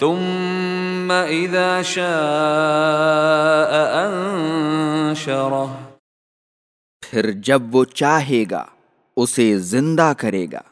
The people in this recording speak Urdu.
ثم اذا شاء انشره پھر جب وہ چاہے گا اسے زندہ کرے گا۔